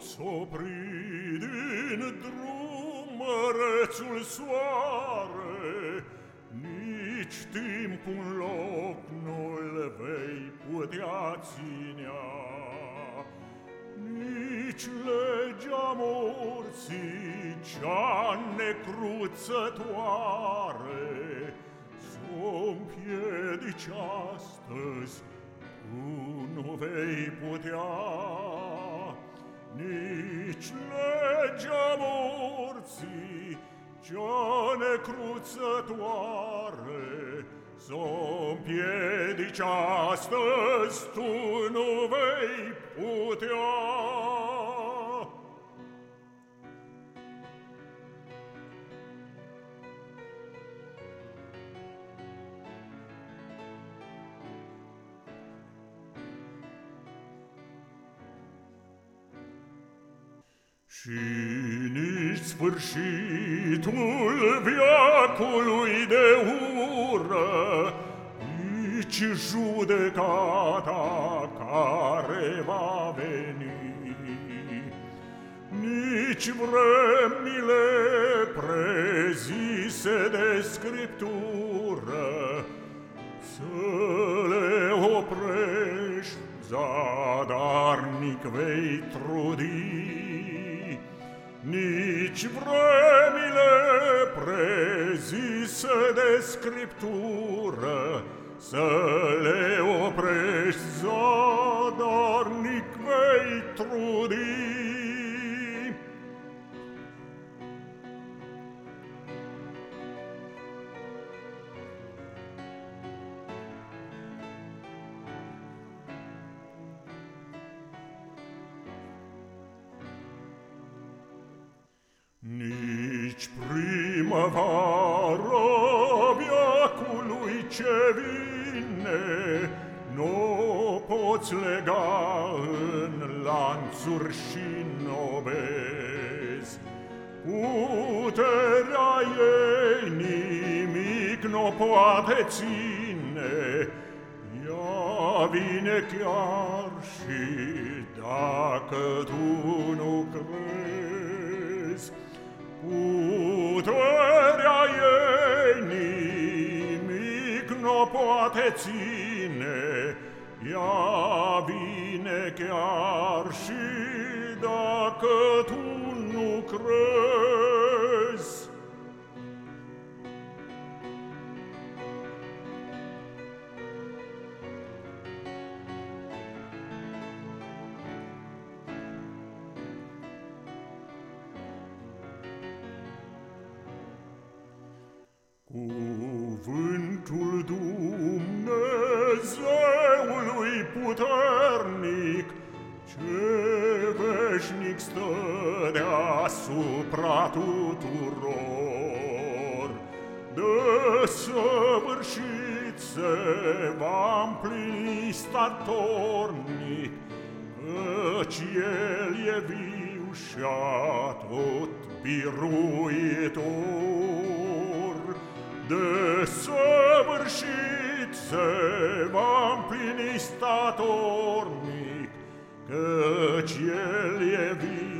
poți opri din drum mărețul soare, nici timpul loc nu le vei putea ținea, nici legea morții cea necruțătoare, s-o împiedici astăzi, tu nu vei putea, nici legea morții, cea necruțătoare, S-o împiedici astăzi, tu nu vei putea. Și nici sfârșitul viacului de ură, nici judecata care va veni, nici vremile prezise de Scriptură, să le oprești, zadarnic vei trudi Nici vremile prezise de scriptură Să le oprești zadarnic vei trudi Nici primăvară viacului ce vine Nu poți lega în lanțuri și nobezi. Puterea ei nimic nu poate ține Ea vine chiar și dacă tu nu crezi. Puterea ei nimic no poate ține, Ea vine chiar și dacă tu nu crezi. supra tuturor Desăvârșițe se va împlini statornic Căci El e viu și tot biruitor Desăvârșițe se va împlini statornic Căci El e viu